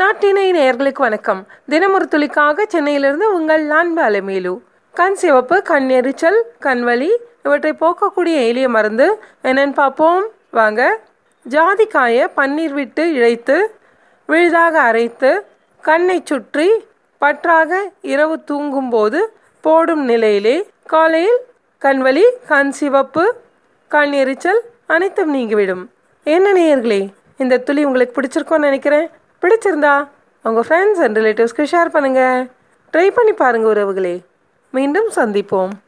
நாட்டினை நேர்களுக்கு வணக்கம். தினமொரு துளிக்காக சென்னையிலிருந்து உங்கள் அன்பு அலைமேலு. கண் சிவப்பு கண் எரிச்சல் கண்வழி இவற்றை போக்கக்கூடிய எளிய மருந்து என்னன்னு பார்ப்போம். வாங்க. ஜாதிக்காயை பன்னீர் விட்டு இழைத்து விழுதாக அரைத்து கண்ணை சுற்றி பற்றாக இரவு தூங்கும்போது போடும் நிலையிலே காலையில் கண்வலி கண் சிவப்பு கண் எரிச்சல் அனைத்தும் நீங்கிவிடும். என்ன நேயர்களே இந்த துளி உங்களுக்கு பிடிச்சிருக்கோன்னு நினைக்கிறேன். பிடிச்சிருந்தா உங்கள் ஃப்ரெண்ட்ஸ் அண்ட் ரிலேட்டிவ்ஸ்க்கு ஷேர் பண்ணுங்கள் ட்ரை பண்ணி பாருங்கள் உறவுகளே. மீண்டும் சந்திப்போம்.